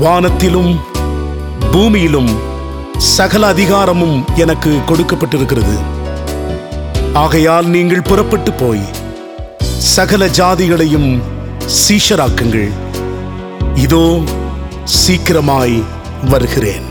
வானத்திலும் பூமியிலும் சகல அதிகாரமும் எனக்கு கொடுக்கப்பட்டிருக்கிறது. ஆகையால் நீங்கள் புறப்பட்டு போய் சகல ஜாதிகளையும் சீஷராக்குங்கள். இதோ சீக்கிரமாய் வருகிறேன்.